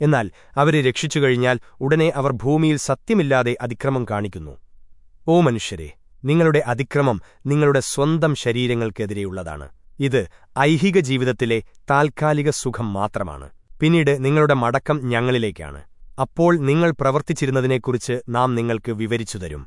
എന്നാൽ അവരെ രക്ഷിച്ചു കഴിഞ്ഞാൽ ഉടനെ അവർ ഭൂമിയിൽ സത്യമില്ലാതെ അതിക്രമം കാണിക്കുന്നു. ഓ മനുഷ്യരെ നിങ്ങളുടെ അതിക്രമം നിങ്ങളുടെ സ്വന്തം ശരീരങ്ങൾക്കെതിരെയുള്ളതാണ്. ഇത് ഐഹിക ജീവിതത്തിലെ താൽക്കാലിക സുഖം മാത്രമാണ്. പിന്നീട് നിങ്ങളുടെ മടക്കം ഞങ്ങളിലേക്കാണ്. അപ്പോൾ നിങ്ങൾ പ്രവർത്തിച്ചിരുന്നതിനെക്കുറിച്ച് നാം നിങ്ങൾക്ക് വിവരിച്ചു തരും.